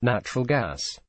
natural gas.